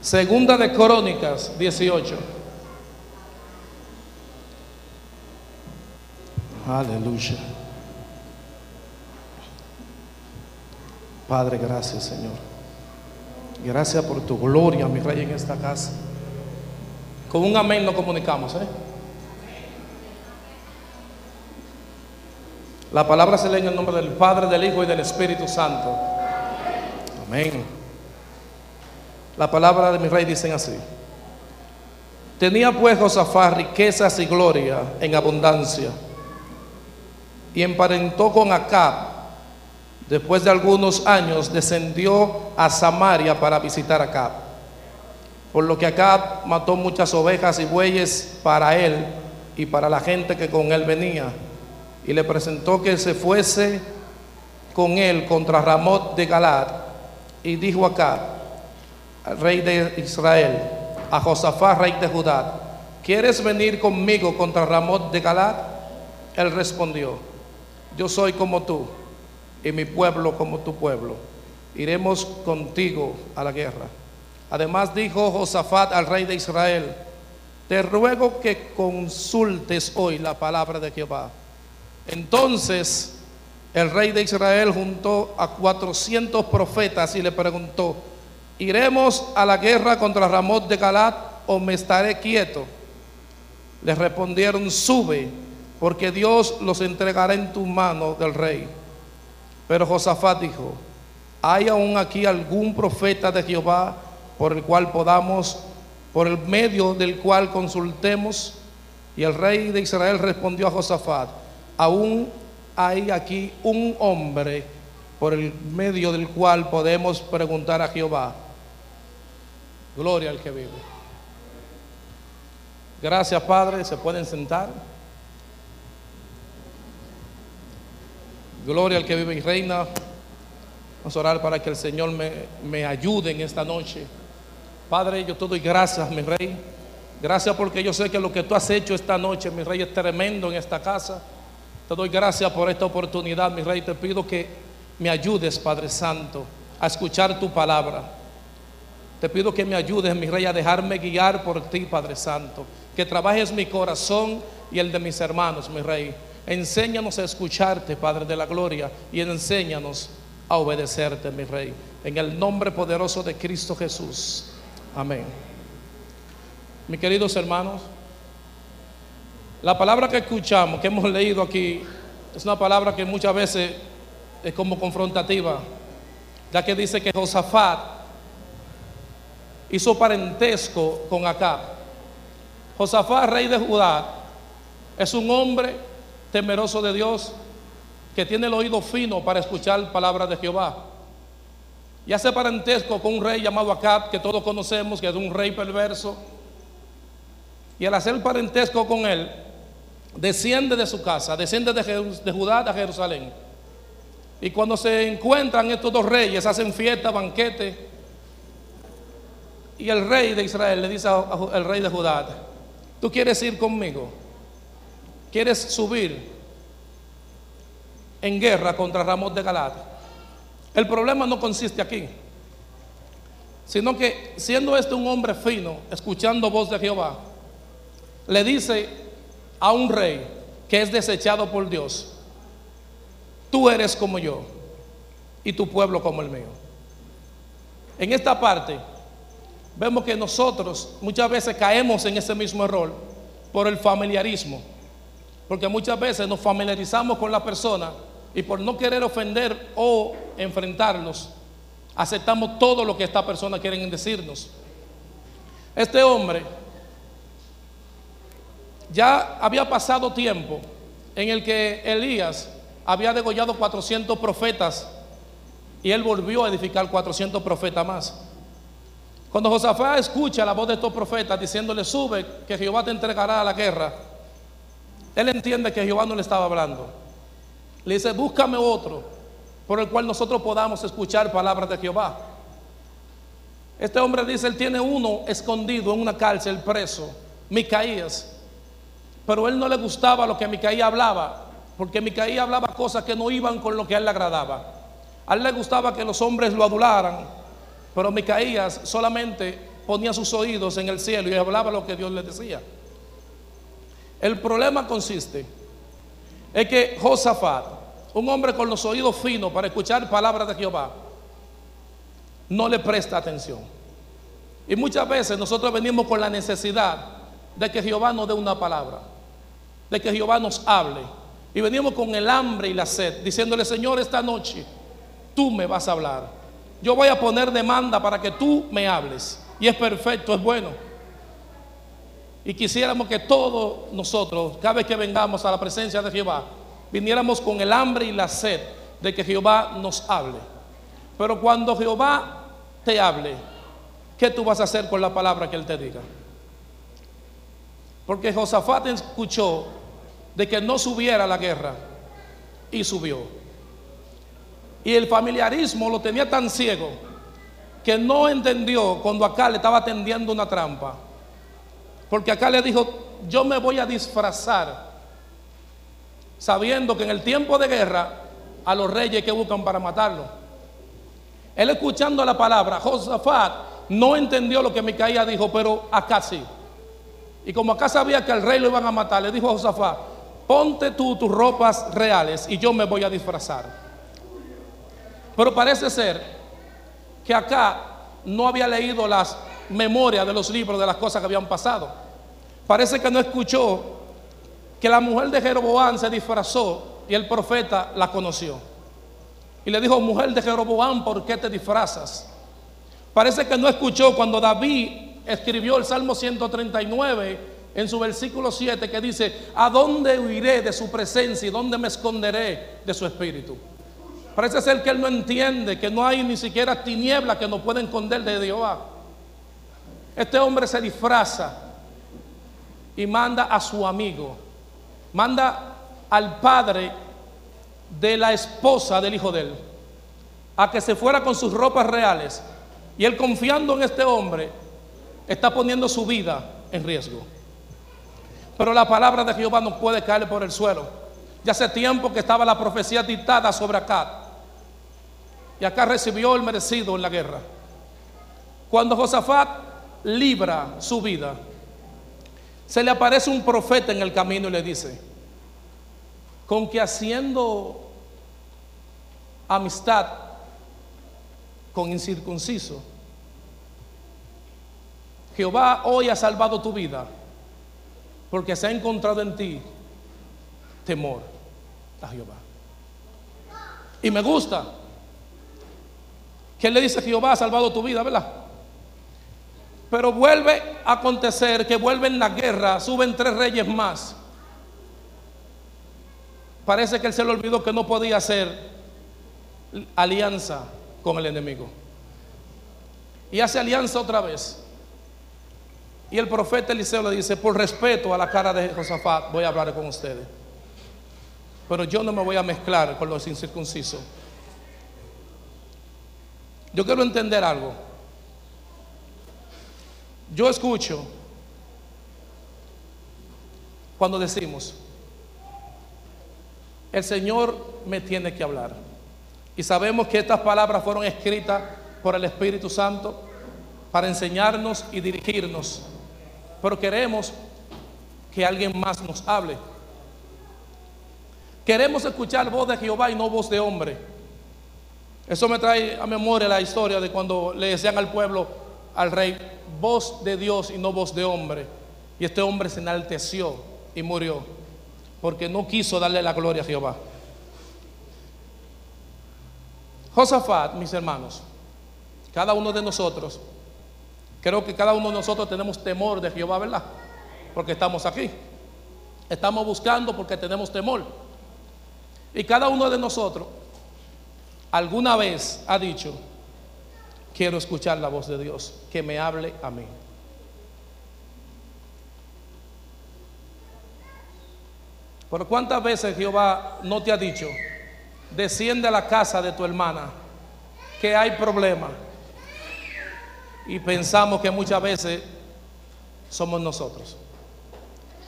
Segunda de Crónicas 18. Aleluya. Padre, gracias Señor. Gracias por tu gloria, mi rey, en esta casa. Con un amén nos comunicamos. ¿eh? La palabra se lee en el nombre del Padre, del Hijo y del Espíritu Santo. Amén. La palabra de mi rey dicen así. Tenía pues Josafat riquezas y gloria en abundancia y emparentó con Acab. Después de algunos años descendió a Samaria para visitar a Acab. Por lo que Acab mató muchas ovejas y bueyes para él y para la gente que con él venía. Y le presentó que se fuese con él contra Ramot de Galad. Y dijo Acab, al rey de Israel, a Josafat, rey de Judá, ¿quieres venir conmigo contra Ramot de Galad? Él respondió, yo soy como tú y mi pueblo como tu pueblo. Iremos contigo a la guerra. Además dijo Josafat al rey de Israel, te ruego que consultes hoy la palabra de Jehová. Entonces el rey de Israel juntó a 400 profetas y le preguntó, ¿iremos a la guerra contra Ramot de Galat o me estaré quieto? Le respondieron, sube, porque Dios los entregará en tu mano del rey. Pero Josafat dijo, ¿hay aún aquí algún profeta de Jehová por el cual podamos, por el medio del cual consultemos? Y el rey de Israel respondió a Josafat, aún hay aquí un hombre por el medio del cual podemos preguntar a Jehová. Gloria al que vive. Gracias Padre, se pueden sentar. Gloria al que vive y reina. Vamos a orar para que el Señor me, me ayude en esta noche. Padre, yo te doy gracias, mi rey. Gracias porque yo sé que lo que tú has hecho esta noche, mi rey, es tremendo en esta casa. Te doy gracias por esta oportunidad, mi rey. Te pido que me ayudes, Padre Santo, a escuchar tu palabra. Te pido que me ayudes, mi rey, a dejarme guiar por ti, Padre Santo. Que trabajes mi corazón y el de mis hermanos, mi rey. Enséñanos a escucharte, Padre de la Gloria, y enséñanos a obedecerte, mi Rey. En el nombre poderoso de Cristo Jesús. Amén. Mis queridos hermanos, la palabra que escuchamos, que hemos leído aquí, es una palabra que muchas veces es como confrontativa, ya que dice que Josafat hizo parentesco con Acab. Josafat, rey de Judá, es un hombre temeroso de Dios, que tiene el oído fino para escuchar palabras de Jehová. Y hace parentesco con un rey llamado Acab, que todos conocemos, que es un rey perverso. Y al hacer parentesco con él, desciende de su casa, desciende de, de Judá a Jerusalén. Y cuando se encuentran estos dos reyes, hacen fiesta, banquete. Y el rey de Israel le dice al rey de Judá, ¿tú quieres ir conmigo? ¿Quieres subir en guerra contra Ramón de Galat? El problema no consiste aquí, sino que siendo este un hombre fino, escuchando voz de Jehová, le dice a un rey que es desechado por Dios, tú eres como yo y tu pueblo como el mío. En esta parte vemos que nosotros muchas veces caemos en ese mismo error por el familiarismo. Porque muchas veces nos familiarizamos con la persona y por no querer ofender o enfrentarlos, aceptamos todo lo que esta persona quiere decirnos. Este hombre ya había pasado tiempo en el que Elías había degollado 400 profetas y él volvió a edificar 400 profetas más. Cuando Josafat escucha la voz de estos profetas diciéndole, sube, que Jehová te entregará a la guerra, él entiende que Jehová no le estaba hablando. Le dice, búscame otro por el cual nosotros podamos escuchar palabras de Jehová. Este hombre dice, él tiene uno escondido en una cárcel preso, Micaías. Pero él no le gustaba lo que Micaías hablaba, porque Micaías hablaba cosas que no iban con lo que a él le agradaba. A él le gustaba que los hombres lo adularan, pero Micaías solamente ponía sus oídos en el cielo y hablaba lo que Dios le decía. El problema consiste en que Josafat, un hombre con los oídos finos para escuchar palabras de Jehová, no le presta atención. Y muchas veces nosotros venimos con la necesidad de que Jehová nos dé una palabra, de que Jehová nos hable. Y venimos con el hambre y la sed, diciéndole, Señor, esta noche tú me vas a hablar. Yo voy a poner demanda para que tú me hables. Y es perfecto, es bueno. Y quisiéramos que todos nosotros, cada vez que vengamos a la presencia de Jehová, viniéramos con el hambre y la sed de que Jehová nos hable. Pero cuando Jehová te hable, ¿qué tú vas a hacer con la palabra que Él te diga? Porque Josafat escuchó de que no subiera la guerra y subió. Y el familiarismo lo tenía tan ciego que no entendió cuando acá le estaba tendiendo una trampa. Porque acá le dijo, yo me voy a disfrazar, sabiendo que en el tiempo de guerra a los reyes que buscan para matarlo. Él escuchando la palabra, Josafat no entendió lo que Micaía dijo, pero acá sí. Y como acá sabía que al rey lo iban a matar, le dijo a Josafat, ponte tú tus ropas reales y yo me voy a disfrazar. Pero parece ser que acá no había leído las memorias de los libros de las cosas que habían pasado. Parece que no escuchó que la mujer de Jeroboam se disfrazó y el profeta la conoció. Y le dijo, mujer de Jeroboam, ¿por qué te disfrazas? Parece que no escuchó cuando David escribió el Salmo 139 en su versículo 7 que dice, ¿a dónde huiré de su presencia y dónde me esconderé de su espíritu? Parece ser que él no entiende que no hay ni siquiera tiniebla que nos pueda esconder de Jehová. Este hombre se disfraza y manda a su amigo, manda al padre de la esposa del hijo de él, a que se fuera con sus ropas reales. Y él confiando en este hombre, está poniendo su vida en riesgo. Pero la palabra de Jehová no puede caer por el suelo. Ya hace tiempo que estaba la profecía dictada sobre acá. Y acá recibió el merecido en la guerra. Cuando Josafat libra su vida, se le aparece un profeta en el camino y le dice, con que haciendo amistad con incircunciso, Jehová hoy ha salvado tu vida porque se ha encontrado en ti temor a Jehová. Y me gusta que le dice Jehová ha salvado tu vida, ¿verdad? Pero vuelve a acontecer que vuelve en la guerra, suben tres reyes más. Parece que él se le olvidó que no podía hacer alianza con el enemigo. Y hace alianza otra vez. Y el profeta Eliseo le dice, por respeto a la cara de Josafat, voy a hablar con ustedes. Pero yo no me voy a mezclar con los incircuncisos. Yo quiero entender algo. Yo escucho cuando decimos, el Señor me tiene que hablar. Y sabemos que estas palabras fueron escritas por el Espíritu Santo para enseñarnos y dirigirnos pero queremos que alguien más nos hable. Queremos escuchar voz de Jehová y no voz de hombre. Eso me trae a memoria la historia de cuando le decían al pueblo, al rey, voz de Dios y no voz de hombre. Y este hombre se enalteció y murió porque no quiso darle la gloria a Jehová. Josafat, mis hermanos, cada uno de nosotros Creo que cada uno de nosotros tenemos temor de Jehová, ¿verdad? Porque estamos aquí. Estamos buscando porque tenemos temor. Y cada uno de nosotros alguna vez ha dicho, quiero escuchar la voz de Dios, que me hable a mí. Pero ¿cuántas veces Jehová no te ha dicho, desciende a la casa de tu hermana, que hay problema? y pensamos que muchas veces somos nosotros.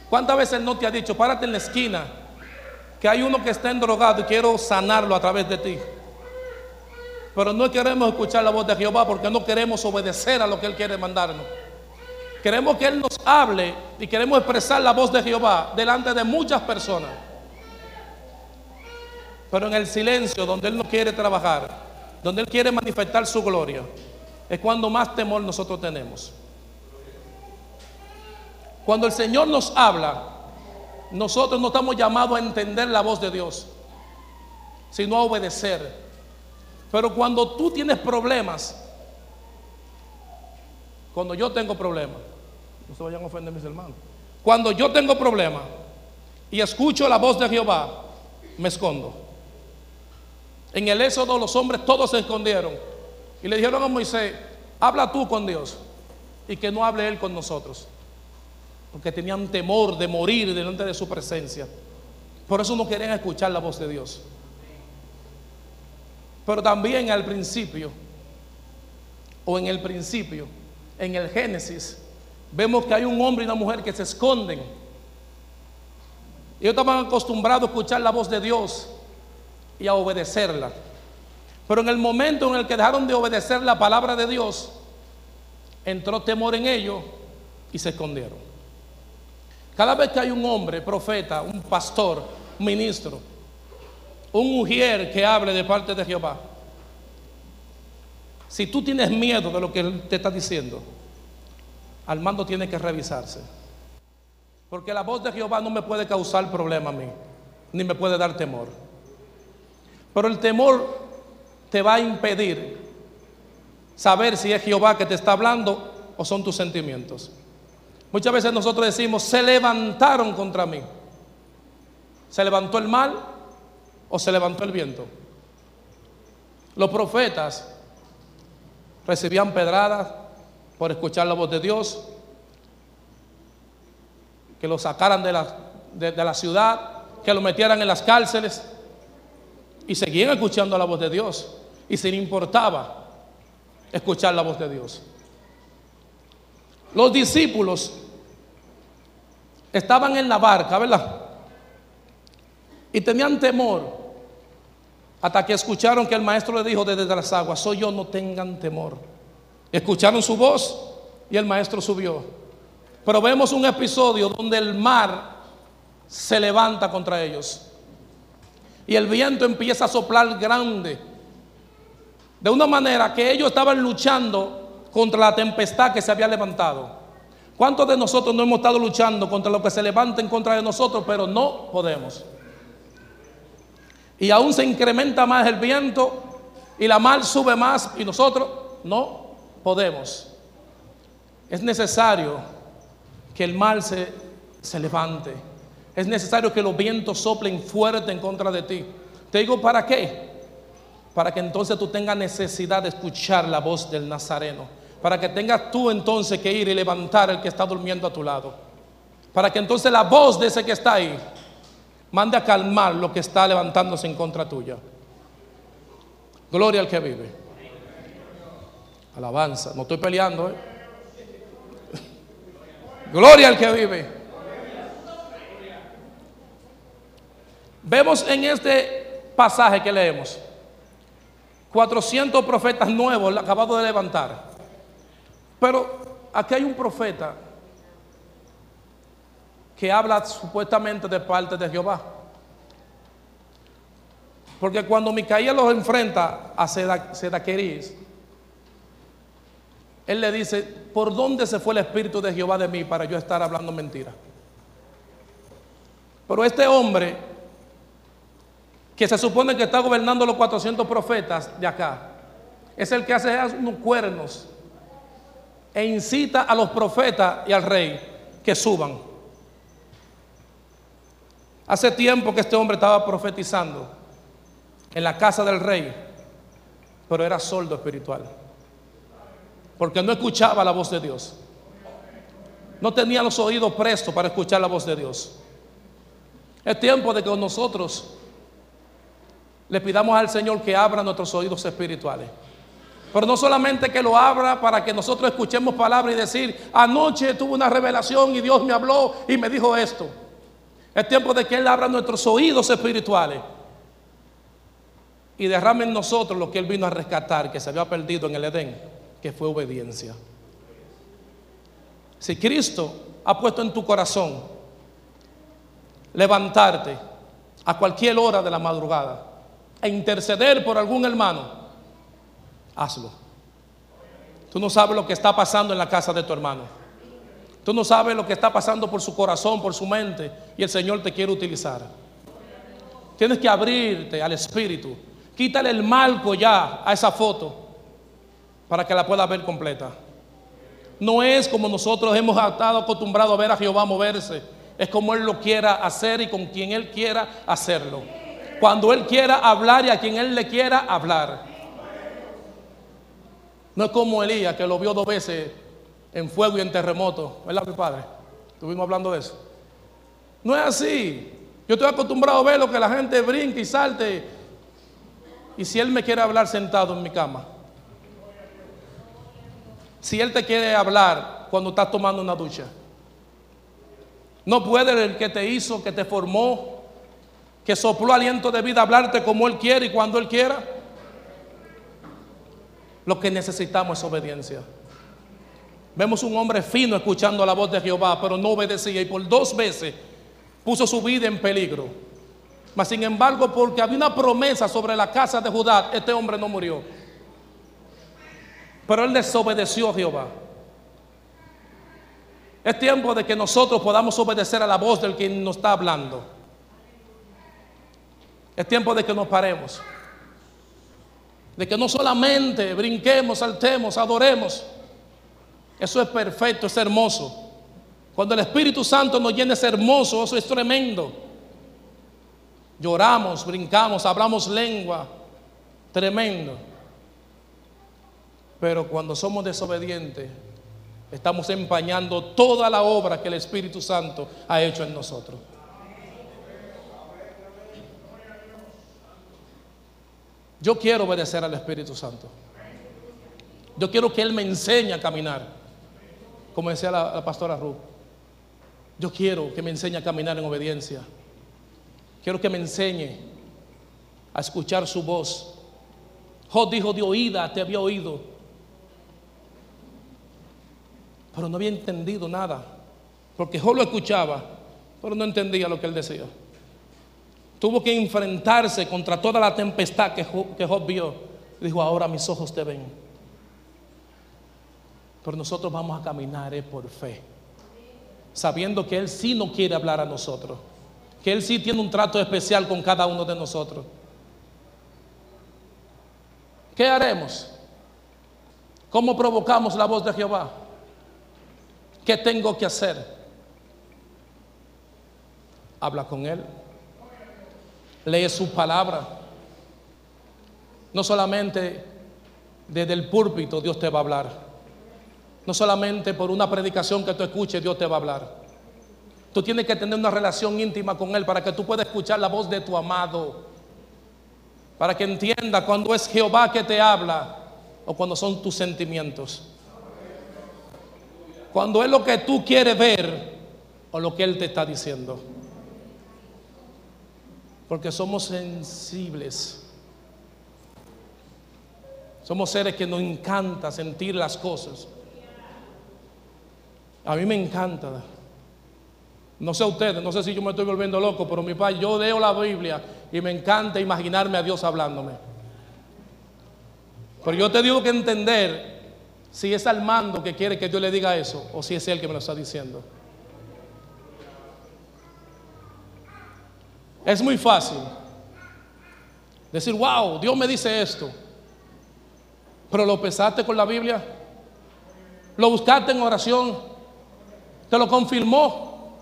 ¿Cuántas veces no te ha dicho, párate en la esquina, que hay uno que está endrogado y quiero sanarlo a través de ti? Pero no queremos escuchar la voz de Jehová porque no queremos obedecer a lo que Él quiere mandarnos. Queremos que Él nos hable y queremos expresar la voz de Jehová delante de muchas personas. Pero en el silencio, donde Él no quiere trabajar, donde Él quiere manifestar su gloria, es cuando más temor nosotros tenemos. Cuando el Señor nos habla, nosotros no estamos llamados a entender la voz de Dios, sino a obedecer. Pero cuando tú tienes problemas, cuando yo tengo problemas, no se vayan a ofender mis hermanos, cuando yo tengo problemas y escucho la voz de Jehová, me escondo. En el éxodo los hombres todos se escondieron y le dijeron a Moisés, habla tú con Dios y que no hable Él con nosotros porque tenían temor de morir delante de su presencia. Por eso no querían escuchar la voz de Dios. Pero también al principio, o en el principio, en el Génesis, vemos que hay un hombre y una mujer que se esconden. Ellos estaban acostumbrados a escuchar la voz de Dios y a obedecerla. Pero en el momento en el que dejaron de obedecer la palabra de Dios, entró temor en ellos y se escondieron. Cada vez que hay un hombre, profeta, un pastor, ministro, un mujer que hable de parte de Jehová, si tú tienes miedo de lo que él te está diciendo, al mando tiene que revisarse. Porque la voz de Jehová no me puede causar problema a mí, ni me puede dar temor. Pero el temor te va a impedir saber si es Jehová que te está hablando o son tus sentimientos. Muchas veces nosotros decimos, se levantaron contra mí. ¿Se levantó el mal o se levantó el viento? Los profetas recibían pedradas por escuchar la voz de Dios, que lo sacaran de la, de, la ciudad, que lo metieran en las cárceles y seguían escuchando la voz de Dios y sin importaba escuchar la voz de Dios. Los discípulos estaban en la barca, ¿verdad? Y tenían temor hasta que escucharon que el maestro le dijo desde las aguas, soy yo, no tengan temor. Escucharon su voz y el maestro subió. Pero vemos un episodio donde el mar se levanta contra ellos. Y el viento empieza a soplar grande. De una manera que ellos estaban luchando contra la tempestad que se había levantado. ¿Cuántos de nosotros no hemos estado luchando contra lo que se levanta en contra de nosotros, pero no podemos? Y aún se incrementa más el viento y la mar sube más y nosotros no podemos. Es necesario que el mal se, se levante. Es necesario que los vientos soplen fuerte en contra de ti. Te digo, ¿para qué? Para que entonces tú tengas necesidad de escuchar la voz del Nazareno para que tengas tú entonces que ir y levantar el que está durmiendo a tu lado. Para que entonces la voz de ese que está ahí mande a calmar lo que está levantándose en contra tuya. Gloria al que vive. Alabanza. No estoy peleando. ¿eh? Gloria al que vive. Vemos en este pasaje que leemos 400 profetas nuevos acabados de levantar. Pero aquí hay un profeta que habla supuestamente de parte de Jehová. Porque cuando Micaías los enfrenta a Sedaqueris, él le dice, ¿por dónde se fue el Espíritu de Jehová de mí para yo estar hablando mentira? Pero este hombre, que se supone que está gobernando los 400 profetas de acá, es el que hace unos cuernos e incita a los profetas y al rey que suban. Hace tiempo que este hombre estaba profetizando en la casa del rey, pero era sordo espiritual, porque no escuchaba la voz de Dios. No tenía los oídos prestos para escuchar la voz de Dios. Es tiempo de que nosotros le pidamos al Señor que abra nuestros oídos espirituales. Pero no solamente que lo abra para que nosotros escuchemos palabras y decir, anoche tuve una revelación y Dios me habló y me dijo esto. Es tiempo de que Él abra nuestros oídos espirituales y derrame en nosotros lo que Él vino a rescatar, que se había perdido en el Edén, que fue obediencia. Si Cristo ha puesto en tu corazón levantarte a cualquier hora de la madrugada e interceder por algún hermano, hazlo. Tú no sabes lo que está pasando en la casa de tu hermano. Tú no sabes lo que está pasando por su corazón, por su mente, y el Señor te quiere utilizar. Tienes que abrirte al Espíritu. Quítale el marco ya a esa foto para que la pueda ver completa. No es como nosotros hemos estado acostumbrados a ver a Jehová moverse. Es como Él lo quiera hacer y con quien Él quiera hacerlo. Cuando Él quiera hablar y a quien Él le quiera hablar. No es como Elías que lo vio dos veces en fuego y en terremoto. ¿Verdad, mi padre? Estuvimos hablando de eso. No es así. Yo estoy acostumbrado a ver lo que la gente brinca y salte. Y si Él me quiere hablar sentado en mi cama. Si Él te quiere hablar cuando estás tomando una ducha. No puede el que te hizo, que te formó, que sopló aliento de vida hablarte como Él quiere y cuando Él quiera. Lo que necesitamos es obediencia. Vemos un hombre fino escuchando la voz de Jehová, pero no obedecía y por dos veces puso su vida en peligro. Mas sin embargo, porque había una promesa sobre la casa de Judá, este hombre no murió. Pero él desobedeció a Jehová. Es tiempo de que nosotros podamos obedecer a la voz del quien nos está hablando. Es tiempo de que nos paremos. De que no solamente brinquemos, saltemos, adoremos. Eso es perfecto, es hermoso. Cuando el Espíritu Santo nos llena es hermoso, eso es tremendo. Lloramos, brincamos, hablamos lengua, tremendo. Pero cuando somos desobedientes, estamos empañando toda la obra que el Espíritu Santo ha hecho en nosotros. Yo quiero obedecer al Espíritu Santo. Yo quiero que Él me enseñe a caminar, como decía la, pastora Ruth. Yo quiero que me enseñe a caminar en obediencia. Quiero que me enseñe a escuchar su voz. Job dijo de oída, te había oído. Pero no había entendido nada. Porque Job lo escuchaba, pero no entendía lo que él decía. Tuvo que enfrentarse contra toda la tempestad que que Job vio. Dijo, ahora mis ojos te ven. Pero nosotros vamos a caminar eh, por fe. Sabiendo que Él sí no quiere hablar a nosotros. Que Él sí tiene un trato especial con cada uno de nosotros. ¿Qué haremos? ¿Cómo provocamos la voz de Jehová? ¿Qué tengo que hacer? Habla con Él. Lee su palabra. No solamente desde el púlpito Dios te va a hablar. No solamente por una predicación que tú escuches, Dios te va a hablar. Tú tienes que tener una relación íntima con Él para que tú puedas escuchar la voz de tu amado. Para que entienda cuando es Jehová que te habla o cuando son tus sentimientos. Cuando es lo que tú quieres ver o lo que Él te está diciendo. Porque somos sensibles. Somos seres que nos encanta sentir las cosas. A mí me encanta. No sé ustedes, no sé si yo me estoy volviendo loco, pero mi padre, yo leo la Biblia y me encanta imaginarme a Dios hablándome. Pero yo te digo que entender si es al mando que quiere que Dios le diga eso o si es Él que me lo está diciendo. Es muy fácil decir, wow, Dios me dice esto. Pero lo pesaste con la Biblia, lo buscaste en oración, te lo confirmó.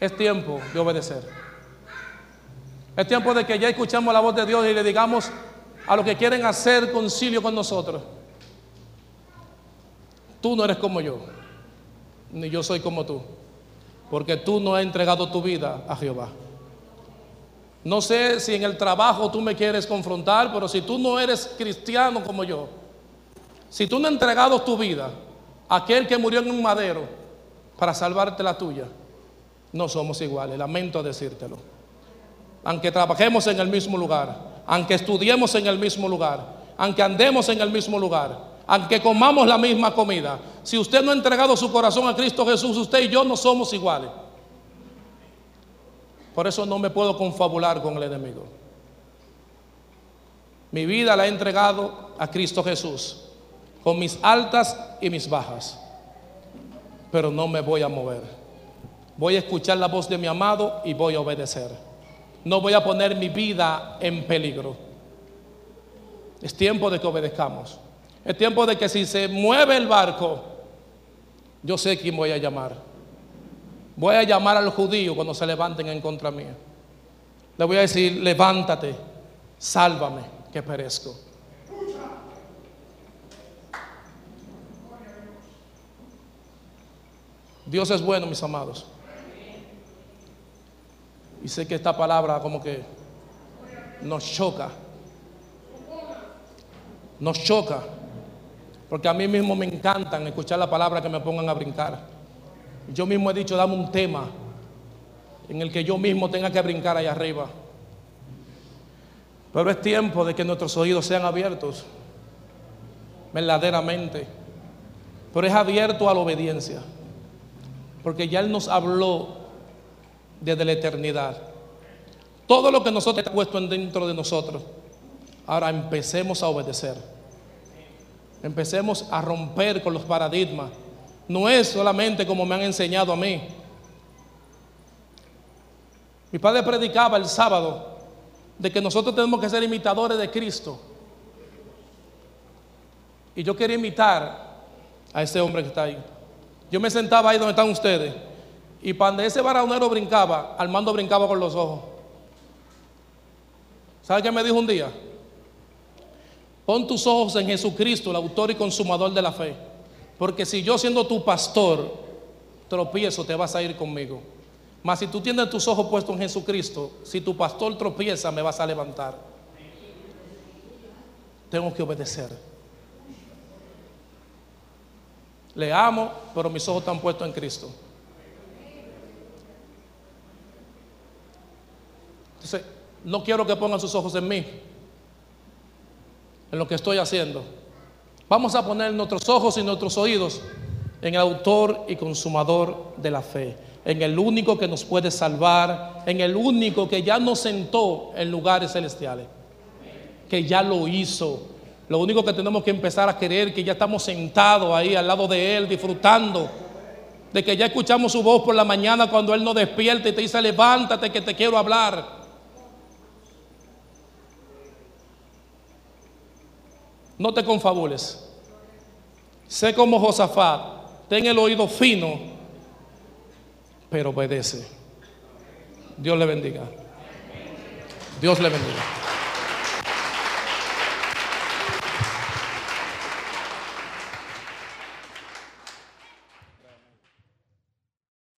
Es tiempo de obedecer. Es tiempo de que ya escuchamos la voz de Dios y le digamos a los que quieren hacer concilio con nosotros. Tú no eres como yo, ni yo soy como tú, porque tú no has entregado tu vida a Jehová. No sé si en el trabajo tú me quieres confrontar, pero si tú no eres cristiano como yo, si tú no has entregado tu vida a aquel que murió en un madero para salvarte la tuya, no somos iguales, lamento decírtelo. aunque trabajemos en el mismo lugar, aunque estudiemos en el mismo lugar, aunque andemos en el mismo lugar, aunque comamos la misma comida, si usted no ha entregado su corazón a Cristo Jesús, usted y yo no somos iguales. Por eso no me puedo confabular con el enemigo. Mi vida la he entregado a Cristo Jesús, con mis altas y mis bajas. Pero no me voy a mover. Voy a escuchar la voz de mi amado y voy a obedecer. No voy a poner mi vida en peligro. Es tiempo de que obedezcamos. Es tiempo de que si se mueve el barco, yo sé quién voy a llamar. Voy a llamar a los judíos cuando se levanten en contra mía. Le voy a decir, levántate, sálvame, que perezco. Dios es bueno, mis amados. Y sé que esta palabra como que nos choca. Nos choca. Porque a mí mismo me encantan escuchar la palabra que me pongan a brincar. Yo mismo he dicho, dame un tema en el que yo mismo tenga que brincar allá arriba. Pero es tiempo de que nuestros oídos sean abiertos verdaderamente. Pero es abierto a la obediencia. Porque ya Él nos habló desde la eternidad. Todo lo que nosotros ha puesto dentro de nosotros. Ahora empecemos a obedecer. Empecemos a romper con los paradigmas. No es solamente como me han enseñado a mí. Mi padre predicaba el sábado de que nosotros tenemos que ser imitadores de Cristo. Y yo quería imitar a ese hombre que está ahí. Yo me sentaba ahí donde están ustedes. Y cuando ese baronero brincaba, Armando brincaba con los ojos. ¿Sabe qué me dijo un día? Pon tus ojos en Jesucristo, el autor y consumador de la fe. Porque si yo siendo tu pastor tropiezo, te vas a ir conmigo. Mas si tú tienes tus ojos puestos en Jesucristo, si tu pastor tropieza, me vas a levantar. Tengo que obedecer. Le amo, pero mis ojos están puestos en Cristo. Entonces, no quiero que pongan sus ojos en mí, en lo que estoy haciendo. Vamos a poner nuestros ojos y nuestros oídos en el autor y consumador de la fe, en el único que nos puede salvar, en el único que ya nos sentó en lugares celestiales, que ya lo hizo lo único que tenemos que empezar a creer que ya estamos sentados ahí al lado de Él, disfrutando de que ya escuchamos su voz por la mañana cuando Él nos despierta y te dice, levántate que te quiero hablar. No te confabules. Sé como Josafat, ten el oído fino, pero obedece. Dios le bendiga. Dios le bendiga.